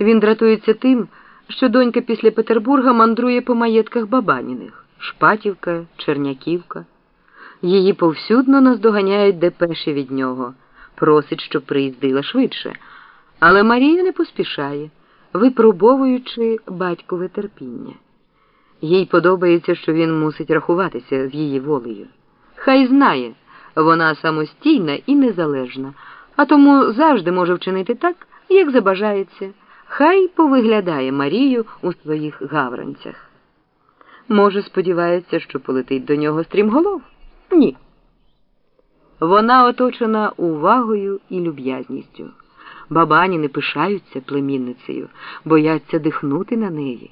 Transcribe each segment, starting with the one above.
Він дратується тим, що донька після Петербурга мандрує по маєтках Бабаніних Шпатівка, Черняківка. Її повсюдно наздоганяють депеші від нього, просить, щоб приїздила швидше. Але Марія не поспішає, випробовуючи батькове терпіння. Їй подобається, що він мусить рахуватися з її волею. Хай знає, вона самостійна і незалежна, а тому завжди може вчинити так, як забажається. Хай повиглядає Марію у своїх гавранцях. Може, сподівається, що полетить до нього стрімголов? Ні. Вона оточена увагою і люб'язністю. Бабані не пишаються племінницею, бояться дихнути на неї.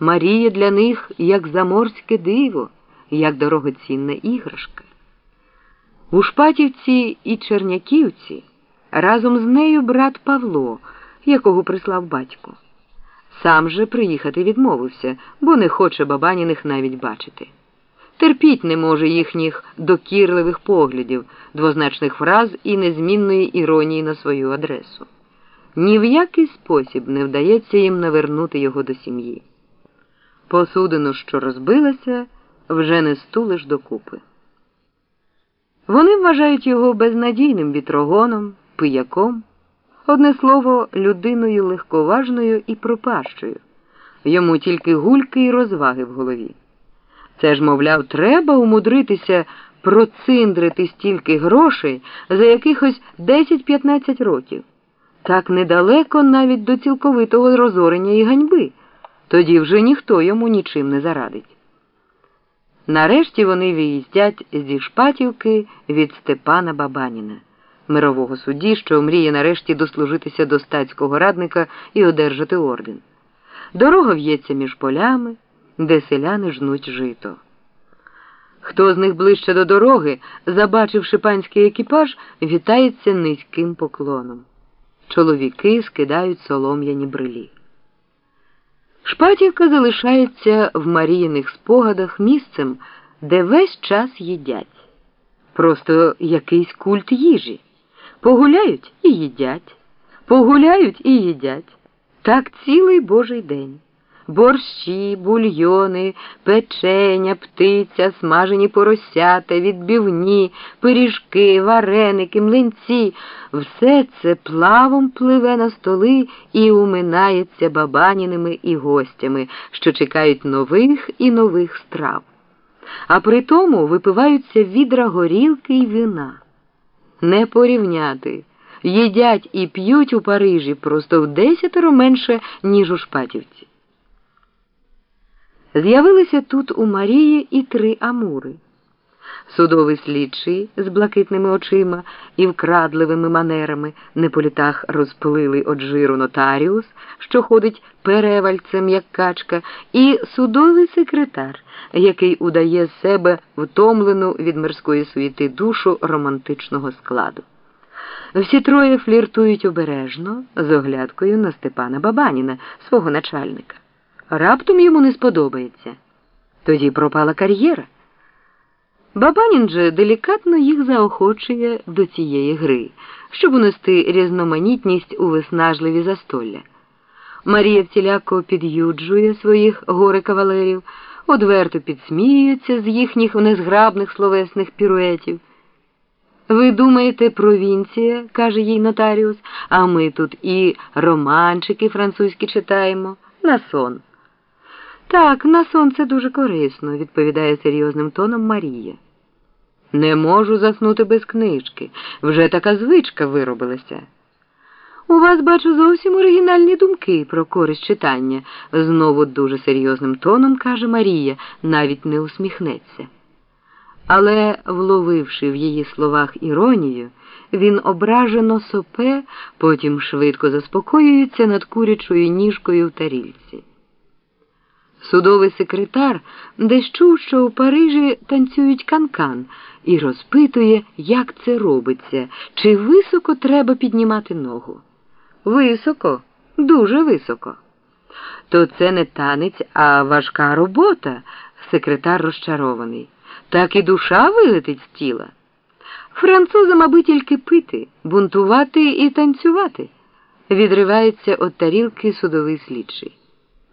Марія для них як заморське диво, як дорогоцінна іграшка. У Шпатівці і Черняківці разом з нею брат Павло, якого прислав батько. Сам же приїхати відмовився, бо не хоче бабаніних навіть бачити. Терпіть не може їхніх докірливих поглядів, двозначних фраз і незмінної іронії на свою адресу. Ні в який спосіб не вдається їм навернути його до сім'ї. Посудину, що розбилася, вже не стулиш докупи. Вони вважають його безнадійним вітрогоном, пияком, одне слово, людиною легковажною і пропащою. Йому тільки гульки і розваги в голові. Це ж, мовляв, треба умудритися проциндрити стільки грошей за якихось 10-15 років. Так недалеко навіть до цілковитого розорення і ганьби. Тоді вже ніхто йому нічим не зарадить. Нарешті вони виїздять зі Шпатівки від Степана Бабаніна, мирового судді, що мріє нарешті дослужитися до статського радника і одержати орден. Дорога в'ється між полями, де селяни жнуть жито. Хто з них ближче до дороги, забачивши панський екіпаж, вітається низьким поклоном. Чоловіки скидають солом'яні брилі. Шпатівка залишається в Маріїних спогадах місцем, де весь час їдять. Просто якийсь культ їжі. Погуляють і їдять, погуляють і їдять. Так цілий божий день борщі, бульйони, печеня, птиця, смажені поросята, відбівні, пиріжки, вареники, млинці. Все це плавом пливе на столи і уминається бабаніними і гостями, що чекають нових і нових страв. А при тому випиваються відра горілки й вина. Не порівняти. Їдять і п'ють у Парижі просто в десятеро менше, ніж у Шпатівці. З'явилися тут у Марії і три амури. Судовий слідчий з блакитними очима і вкрадливими манерами не по літах розплилий од жиру нотаріус, що ходить перевальцем, як качка, і судовий секретар, який удає з себе втомлену від мирської суєти душу романтичного складу. Всі троє фліртують обережно з оглядкою на Степана Бабаніна, свого начальника. Раптом йому не сподобається. Тоді пропала кар'єра. Бабанін же делікатно їх заохочує до цієї гри, щоб унести різноманітність у виснажливі застолля. Марія вціляко під'юджує своїх горе кавалерів, одверто підсміюється з їхніх незграбних словесних піруетів. Ви думаєте, провінція, каже їй нотаріус, а ми тут і романчики французькі читаємо на сон. Так, на сонце дуже корисно, відповідає серйозним тоном Марія. Не можу заснути без книжки. Вже така звичка виробилася. У вас бачу зовсім оригінальні думки про користь читання, знову дуже серйозним тоном каже Марія, навіть не усміхнеться. Але, вловивши в її словах іронію, він ображено сопе, потім швидко заспокоюється над курячою ніжкою в тарільці. Судовий секретар десь чув, що у Парижі танцюють канкан і розпитує, як це робиться, чи високо треба піднімати ногу. Високо, дуже високо. То це не танець, а важка робота, секретар розчарований. Так і душа вилетить з тіла. Французам, аби тільки пити, бунтувати і танцювати. відривається від тарілки судовий слідчий.